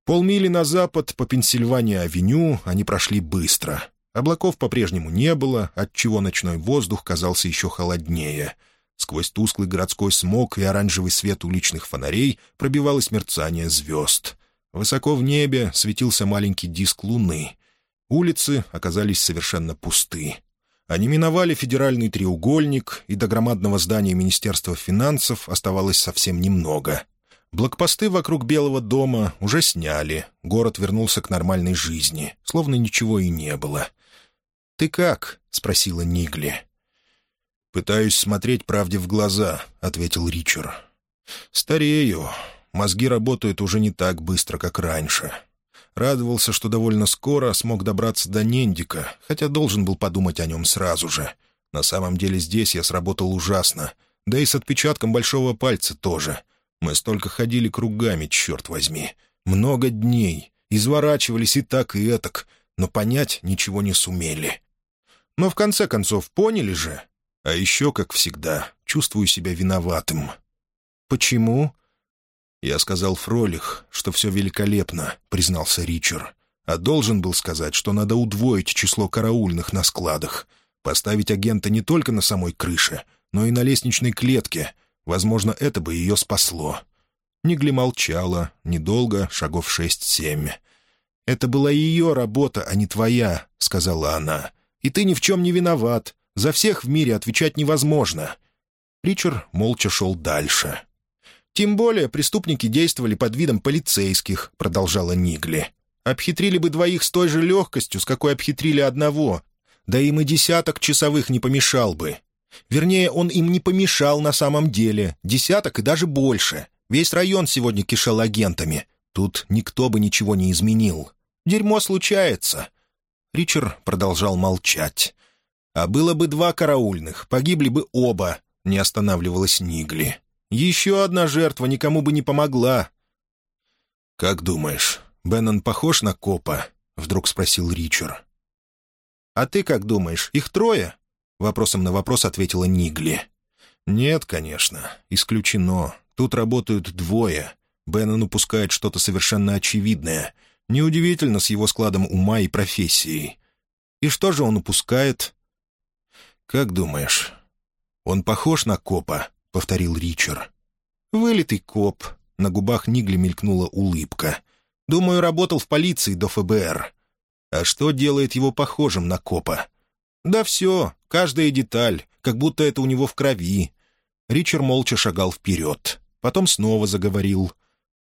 Полмили на запад по Пенсильвания-авеню они прошли быстро. Облаков по-прежнему не было, отчего ночной воздух казался еще холоднее. Сквозь тусклый городской смог и оранжевый свет уличных фонарей пробивалось мерцание звезд. Высоко в небе светился маленький диск луны. Улицы оказались совершенно пусты. Они миновали федеральный треугольник, и до громадного здания Министерства финансов оставалось совсем немного. Блокпосты вокруг Белого дома уже сняли, город вернулся к нормальной жизни, словно ничего и не было. «Ты как?» — спросила Нигли. «Пытаюсь смотреть правде в глаза», — ответил Ричард. «Старею. Мозги работают уже не так быстро, как раньше. Радовался, что довольно скоро смог добраться до Нендика, хотя должен был подумать о нем сразу же. На самом деле здесь я сработал ужасно, да и с отпечатком большого пальца тоже. Мы столько ходили кругами, черт возьми. Много дней. Изворачивались и так, и этак, но понять ничего не сумели. Но в конце концов поняли же. А еще, как всегда, чувствую себя виноватым. «Почему?» «Я сказал Фролих, что все великолепно», — признался Ричард. «А должен был сказать, что надо удвоить число караульных на складах, поставить агента не только на самой крыше, но и на лестничной клетке. Возможно, это бы ее спасло». Нигли молчала, недолго, шагов шесть-семь. «Это была ее работа, а не твоя», — сказала она. «И ты ни в чем не виноват. За всех в мире отвечать невозможно». Ричард молча шел дальше. «Тем более преступники действовали под видом полицейских», — продолжала Нигли. «Обхитрили бы двоих с той же легкостью, с какой обхитрили одного. Да им и десяток часовых не помешал бы. Вернее, он им не помешал на самом деле. Десяток и даже больше. Весь район сегодня кишел агентами. Тут никто бы ничего не изменил. Дерьмо случается». Ричард продолжал молчать. «А было бы два караульных, погибли бы оба», — не останавливалась Нигли. Еще одна жертва никому бы не помогла». «Как думаешь, Беннон похож на копа?» — вдруг спросил Ричард. «А ты как думаешь, их трое?» — вопросом на вопрос ответила Нигли. «Нет, конечно. Исключено. Тут работают двое. Беннон упускает что-то совершенно очевидное. Неудивительно с его складом ума и профессией. И что же он упускает?» «Как думаешь, он похож на копа?» — повторил Ричард. «Вылитый коп». На губах Нигли мелькнула улыбка. «Думаю, работал в полиции до ФБР». «А что делает его похожим на копа?» «Да все, каждая деталь, как будто это у него в крови». Ричард молча шагал вперед. Потом снова заговорил.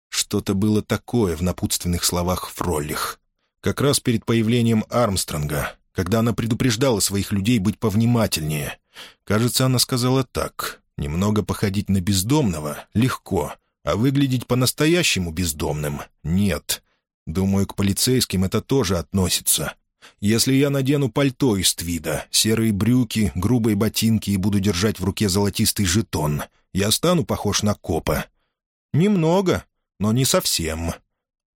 Что-то было такое в напутственных словах Фроллих. Как раз перед появлением Армстронга, когда она предупреждала своих людей быть повнимательнее. Кажется, она сказала так. Немного походить на бездомного — легко, а выглядеть по-настоящему бездомным — нет. Думаю, к полицейским это тоже относится. Если я надену пальто из твида, серые брюки, грубые ботинки и буду держать в руке золотистый жетон, я стану похож на копа. Немного, но не совсем.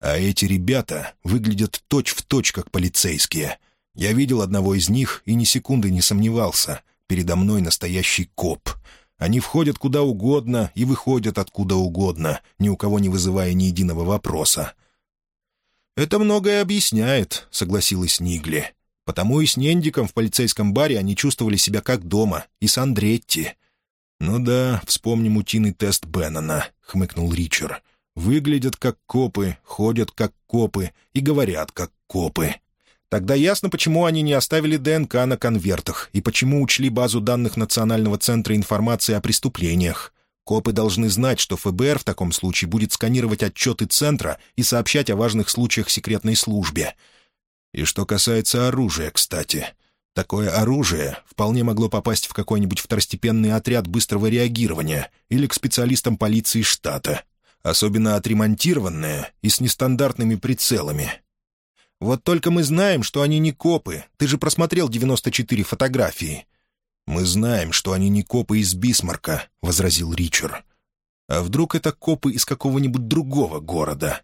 А эти ребята выглядят точь-в-точь, точь, как полицейские. Я видел одного из них и ни секунды не сомневался. Передо мной настоящий коп — они входят куда угодно и выходят откуда угодно, ни у кого не вызывая ни единого вопроса. «Это многое объясняет», — согласилась Нигли. «Потому и с Нендиком в полицейском баре они чувствовали себя как дома, и с Андретти». «Ну да, вспомним утиный тест Беннона», — хмыкнул Ричард. «Выглядят как копы, ходят как копы и говорят как копы». Тогда ясно, почему они не оставили ДНК на конвертах и почему учли базу данных Национального центра информации о преступлениях. Копы должны знать, что ФБР в таком случае будет сканировать отчеты Центра и сообщать о важных случаях секретной службе. И что касается оружия, кстати. Такое оружие вполне могло попасть в какой-нибудь второстепенный отряд быстрого реагирования или к специалистам полиции штата, особенно отремонтированное и с нестандартными прицелами. «Вот только мы знаем, что они не копы. Ты же просмотрел 94 фотографии». «Мы знаем, что они не копы из Бисмарка», — возразил Ричард. «А вдруг это копы из какого-нибудь другого города?»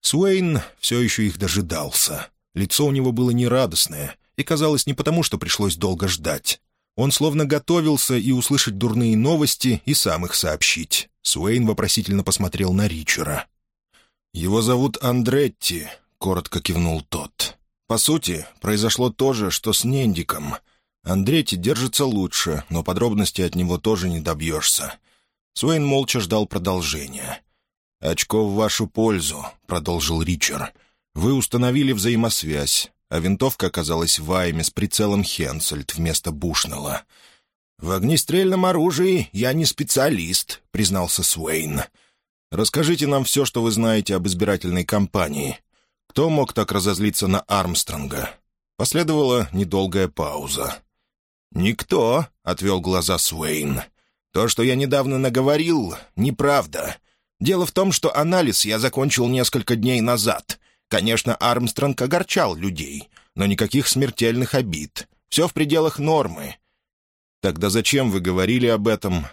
Суэйн все еще их дожидался. Лицо у него было нерадостное, и казалось не потому, что пришлось долго ждать. Он словно готовился и услышать дурные новости, и сам их сообщить. Суэйн вопросительно посмотрел на Ричера. «Его зовут Андретти», — коротко кивнул тот. «По сути, произошло то же, что с Нендиком. Андретти держится лучше, но подробностей от него тоже не добьешься». Суэйн молча ждал продолжения. «Очко в вашу пользу», — продолжил Ричард. «Вы установили взаимосвязь а винтовка оказалась в Айме с прицелом Хенсельд вместо Бушнелла. «В огнестрельном оружии я не специалист», — признался Суэйн. «Расскажите нам все, что вы знаете об избирательной кампании. Кто мог так разозлиться на Армстронга?» Последовала недолгая пауза. «Никто», — отвел глаза Суэйн. «То, что я недавно наговорил, неправда. Дело в том, что анализ я закончил несколько дней назад. Конечно, Армстронг огорчал людей, но никаких смертельных обид. Все в пределах нормы. Тогда зачем вы говорили об этом?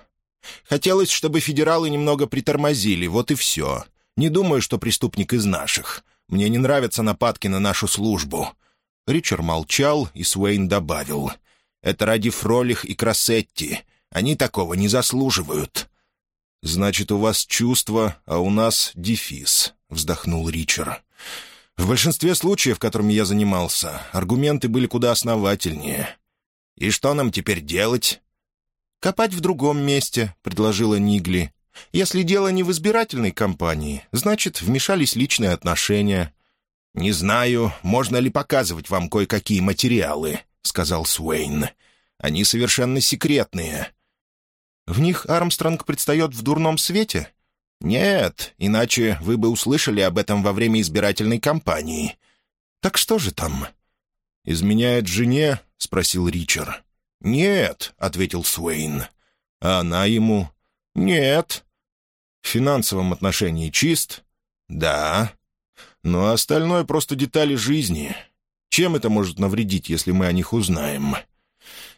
Хотелось, чтобы федералы немного притормозили, вот и все. Не думаю, что преступник из наших. Мне не нравятся нападки на нашу службу». Ричард молчал, и Суэйн добавил. «Это ради Фролих и Крассетти. Они такого не заслуживают». «Значит, у вас чувство, а у нас дефис», — вздохнул Ричард. В большинстве случаев, которыми я занимался, аргументы были куда основательнее. «И что нам теперь делать?» «Копать в другом месте», — предложила Нигли. «Если дело не в избирательной кампании, значит, вмешались личные отношения». «Не знаю, можно ли показывать вам кое-какие материалы», — сказал Суэйн. «Они совершенно секретные». «В них Армстронг предстает в дурном свете?» «Нет, иначе вы бы услышали об этом во время избирательной кампании». «Так что же там?» «Изменяет жене?» — спросил Ричард. «Нет», — ответил Суэйн. «А она ему?» «Нет». «В финансовом отношении чист?» «Да». «Но остальное просто детали жизни. Чем это может навредить, если мы о них узнаем?»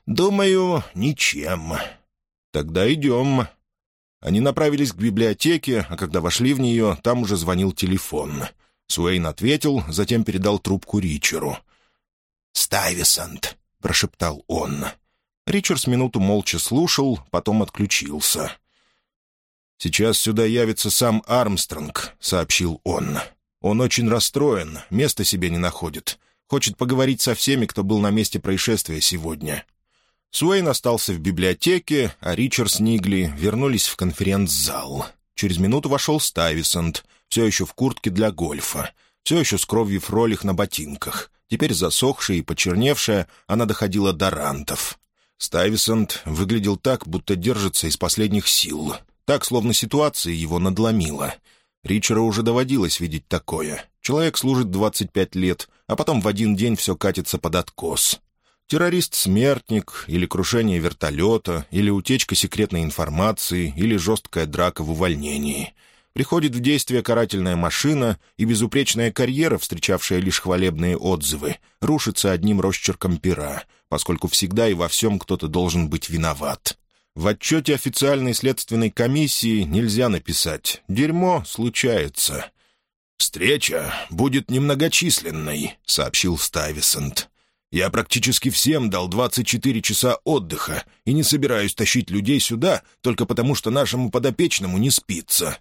«Думаю, ничем». «Тогда идем». Они направились к библиотеке, а когда вошли в нее, там уже звонил телефон. Суэйн ответил, затем передал трубку Ричеру. «Стайвисант», — прошептал он. Ричард с минуту молча слушал, потом отключился. «Сейчас сюда явится сам Армстронг», — сообщил он. «Он очень расстроен, места себе не находит. Хочет поговорить со всеми, кто был на месте происшествия сегодня. Суэйн остался в библиотеке, а Ричард с Нигли вернулись в конференц-зал. Через минуту вошел Стайвисонт, все еще в куртке для гольфа, все еще с кровью фролих на ботинках. Теперь засохшая и почерневшая, она доходила до рантов. Стайвисонт выглядел так, будто держится из последних сил. Так, словно ситуация его надломила. Ричера уже доводилось видеть такое. Человек служит 25 лет, а потом в один день все катится под откос. Террорист-смертник, или крушение вертолета, или утечка секретной информации, или жесткая драка в увольнении. Приходит в действие карательная машина, и безупречная карьера, встречавшая лишь хвалебные отзывы, рушится одним росчерком пера, поскольку всегда и во всем кто-то должен быть виноват. В отчете официальной следственной комиссии нельзя написать «Дерьмо случается». «Встреча будет немногочисленной», — сообщил Стайвисонт. Я практически всем дал 24 часа отдыха и не собираюсь тащить людей сюда только потому, что нашему подопечному не спится».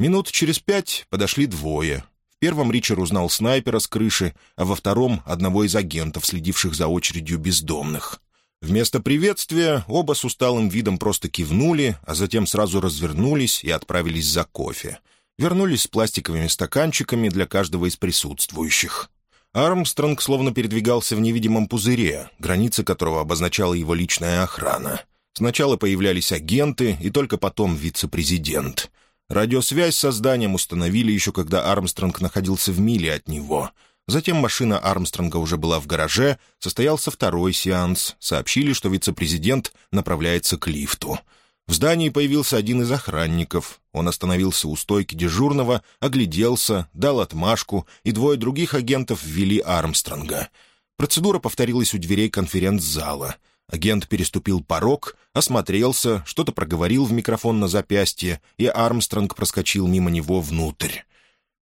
Минут через пять подошли двое. В первом Ричард узнал снайпера с крыши, а во втором — одного из агентов, следивших за очередью бездомных. Вместо приветствия оба с усталым видом просто кивнули, а затем сразу развернулись и отправились за кофе. Вернулись с пластиковыми стаканчиками для каждого из присутствующих. Армстронг словно передвигался в невидимом пузыре, граница которого обозначала его личная охрана. Сначала появлялись агенты, и только потом вице-президент. Радиосвязь со зданием установили еще когда Армстронг находился в миле от него — Затем машина Армстронга уже была в гараже, состоялся второй сеанс. Сообщили, что вице-президент направляется к лифту. В здании появился один из охранников. Он остановился у стойки дежурного, огляделся, дал отмашку, и двое других агентов ввели Армстронга. Процедура повторилась у дверей конференц-зала. Агент переступил порог, осмотрелся, что-то проговорил в микрофон на запястье, и Армстронг проскочил мимо него внутрь.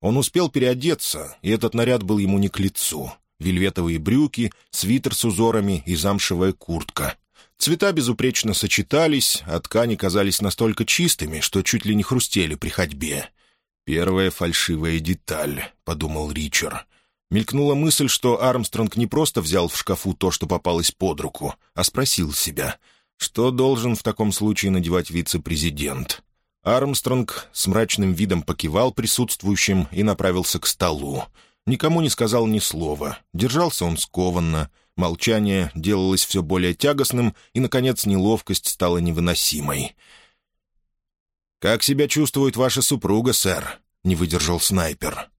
Он успел переодеться, и этот наряд был ему не к лицу. Вельветовые брюки, свитер с узорами и замшевая куртка. Цвета безупречно сочетались, а ткани казались настолько чистыми, что чуть ли не хрустели при ходьбе. «Первая фальшивая деталь», — подумал Ричард. Мелькнула мысль, что Армстронг не просто взял в шкафу то, что попалось под руку, а спросил себя, что должен в таком случае надевать вице-президент. Армстронг с мрачным видом покивал присутствующим и направился к столу. Никому не сказал ни слова. Держался он скованно. Молчание делалось все более тягостным, и, наконец, неловкость стала невыносимой. «Как себя чувствует ваша супруга, сэр?» — не выдержал снайпер.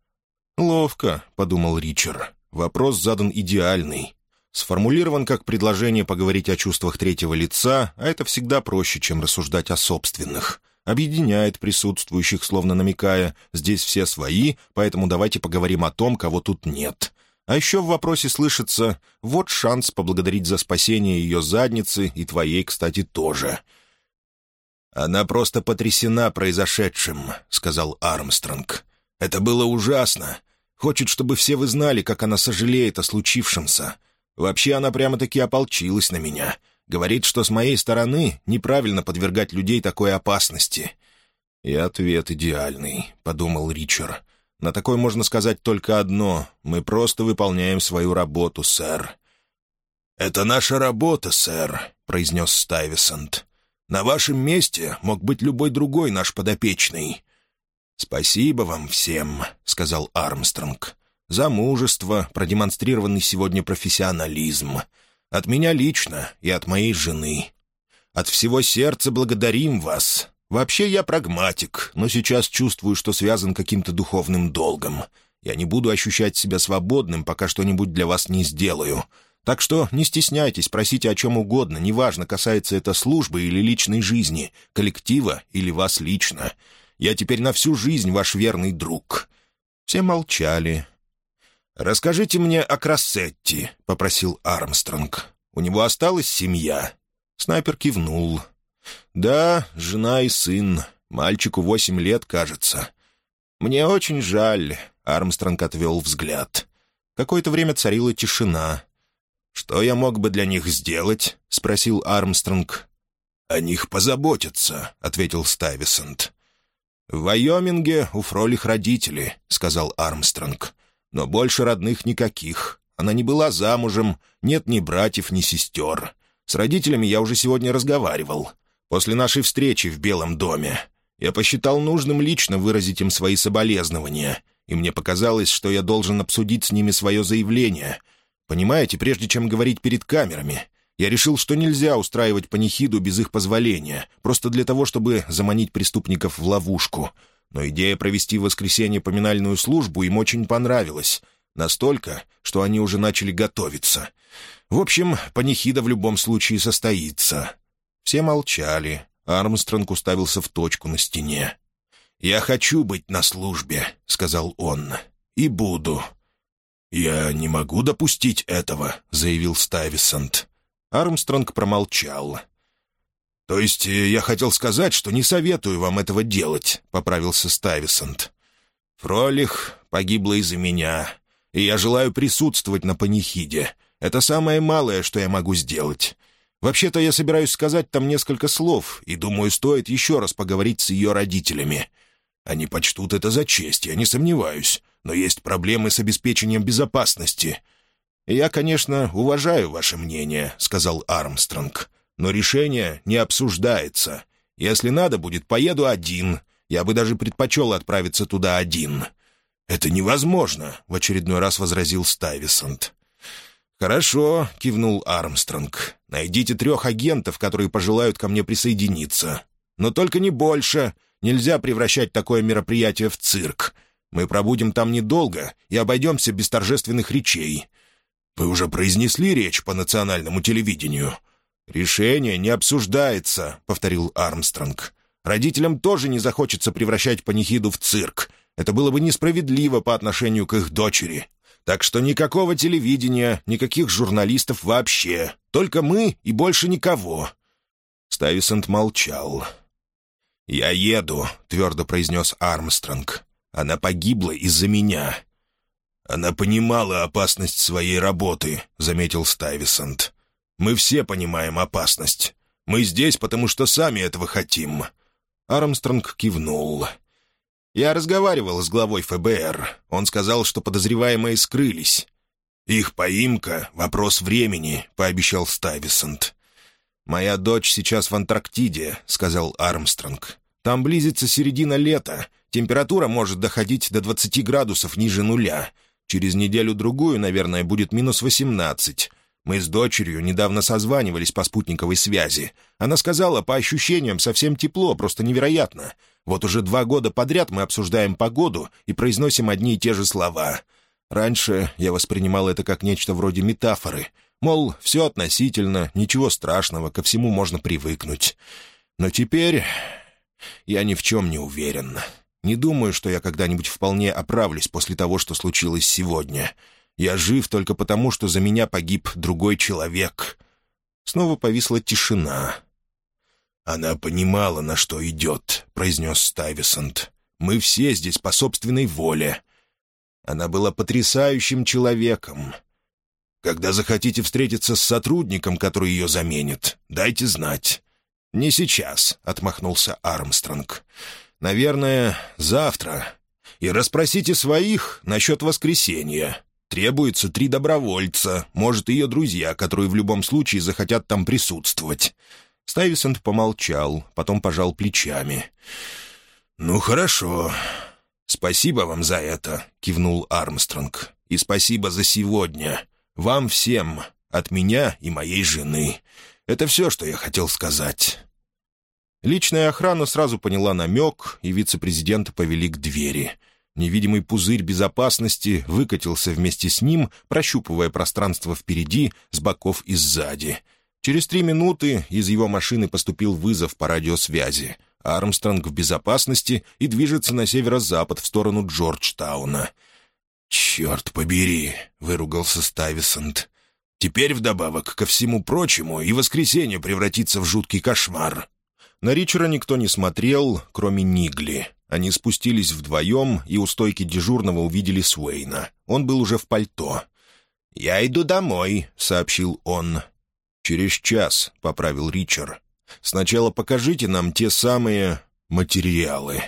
«Ловко», — подумал Ричард. «Вопрос задан идеальный. Сформулирован как предложение поговорить о чувствах третьего лица, а это всегда проще, чем рассуждать о собственных объединяет присутствующих, словно намекая, здесь все свои, поэтому давайте поговорим о том, кого тут нет. А еще в вопросе слышится «вот шанс поблагодарить за спасение ее задницы и твоей, кстати, тоже». «Она просто потрясена произошедшим», — сказал Армстронг. «Это было ужасно. Хочет, чтобы все вы знали, как она сожалеет о случившемся. Вообще она прямо-таки ополчилась на меня. Говорит, что с моей стороны неправильно подвергать людей такой опасности. «И ответ идеальный», — подумал Ричард. «На такой можно сказать только одно. Мы просто выполняем свою работу, сэр». «Это наша работа, сэр», — произнес Стайвисонт. «На вашем месте мог быть любой другой наш подопечный». «Спасибо вам всем», — сказал Армстронг. «За мужество, продемонстрированный сегодня профессионализм. От меня лично и от моей жены. От всего сердца благодарим вас. Вообще я прагматик, но сейчас чувствую, что связан каким-то духовным долгом. Я не буду ощущать себя свободным, пока что-нибудь для вас не сделаю. Так что не стесняйтесь, просите о чем угодно, неважно, касается это службы или личной жизни, коллектива или вас лично. Я теперь на всю жизнь ваш верный друг». Все молчали, «Расскажите мне о Крассетти», — попросил Армстронг. «У него осталась семья?» Снайпер кивнул. «Да, жена и сын. Мальчику восемь лет, кажется». «Мне очень жаль», — Армстронг отвел взгляд. Какое-то время царила тишина. «Что я мог бы для них сделать?» — спросил Армстронг. «О них позаботятся», — ответил Стайвисонт. «В Вайоминге у Фролих родители», — сказал Армстронг но больше родных никаких. Она не была замужем, нет ни братьев, ни сестер. С родителями я уже сегодня разговаривал. После нашей встречи в Белом доме. Я посчитал нужным лично выразить им свои соболезнования, и мне показалось, что я должен обсудить с ними свое заявление. Понимаете, прежде чем говорить перед камерами, я решил, что нельзя устраивать панихиду без их позволения, просто для того, чтобы заманить преступников в ловушку — но идея провести в воскресенье поминальную службу им очень понравилась. Настолько, что они уже начали готовиться. В общем, панихида в любом случае состоится. Все молчали. Армстронг уставился в точку на стене. «Я хочу быть на службе», — сказал он. «И буду». «Я не могу допустить этого», — заявил Стайвисонт. Армстронг промолчал. «То есть э, я хотел сказать, что не советую вам этого делать», — поправился Стайвисонт. «Фролих погибла из-за меня, и я желаю присутствовать на панихиде. Это самое малое, что я могу сделать. Вообще-то я собираюсь сказать там несколько слов, и думаю, стоит еще раз поговорить с ее родителями. Они почтут это за честь, я не сомневаюсь. Но есть проблемы с обеспечением безопасности». «Я, конечно, уважаю ваше мнение», — сказал Армстронг. «Но решение не обсуждается. Если надо будет, поеду один. Я бы даже предпочел отправиться туда один». «Это невозможно», — в очередной раз возразил Стайвисонт. «Хорошо», — кивнул Армстронг. «Найдите трех агентов, которые пожелают ко мне присоединиться. Но только не больше. Нельзя превращать такое мероприятие в цирк. Мы пробудем там недолго и обойдемся без торжественных речей. Вы уже произнесли речь по национальному телевидению?» «Решение не обсуждается», — повторил Армстронг. «Родителям тоже не захочется превращать панихиду в цирк. Это было бы несправедливо по отношению к их дочери. Так что никакого телевидения, никаких журналистов вообще. Только мы и больше никого». Стайвисонт молчал. «Я еду», — твердо произнес Армстронг. «Она погибла из-за меня». «Она понимала опасность своей работы», — заметил Стайвисонт. «Мы все понимаем опасность. Мы здесь, потому что сами этого хотим». Армстронг кивнул. «Я разговаривал с главой ФБР. Он сказал, что подозреваемые скрылись». «Их поимка — вопрос времени», — пообещал Стайвисонт. «Моя дочь сейчас в Антарктиде», — сказал Армстронг. «Там близится середина лета. Температура может доходить до 20 градусов ниже нуля. Через неделю-другую, наверное, будет минус 18. Мы с дочерью недавно созванивались по спутниковой связи. Она сказала, по ощущениям, совсем тепло, просто невероятно. Вот уже два года подряд мы обсуждаем погоду и произносим одни и те же слова. Раньше я воспринимал это как нечто вроде метафоры — Мол, все относительно, ничего страшного, ко всему можно привыкнуть. Но теперь я ни в чем не уверен. Не думаю, что я когда-нибудь вполне оправлюсь после того, что случилось сегодня. Я жив только потому, что за меня погиб другой человек. Снова повисла тишина. «Она понимала, на что идет», — произнес Стайвисонт. «Мы все здесь по собственной воле». Она была потрясающим человеком. Когда захотите встретиться с сотрудником, который ее заменит, дайте знать». «Не сейчас», — отмахнулся Армстронг. «Наверное, завтра. И расспросите своих насчет воскресенья. Требуется три добровольца, может, ее друзья, которые в любом случае захотят там присутствовать». Стайвисонт помолчал, потом пожал плечами. «Ну, хорошо. Спасибо вам за это», — кивнул Армстронг. «И спасибо за сегодня. Вам всем, от меня и моей жены. Это все, что я хотел сказать». Личная охрана сразу поняла намек, и вице-президента повели к двери. Невидимый пузырь безопасности выкатился вместе с ним, прощупывая пространство впереди, с боков и сзади. Через три минуты из его машины поступил вызов по радиосвязи. Армстронг в безопасности и движется на северо-запад в сторону Джорджтауна — «Черт побери!» — выругался Стайвисонт. «Теперь вдобавок ко всему прочему и воскресенье превратится в жуткий кошмар». На Ричера никто не смотрел, кроме Нигли. Они спустились вдвоем и у стойки дежурного увидели Суэйна. Он был уже в пальто. «Я иду домой», — сообщил он. «Через час», — поправил Ричард. «Сначала покажите нам те самые материалы».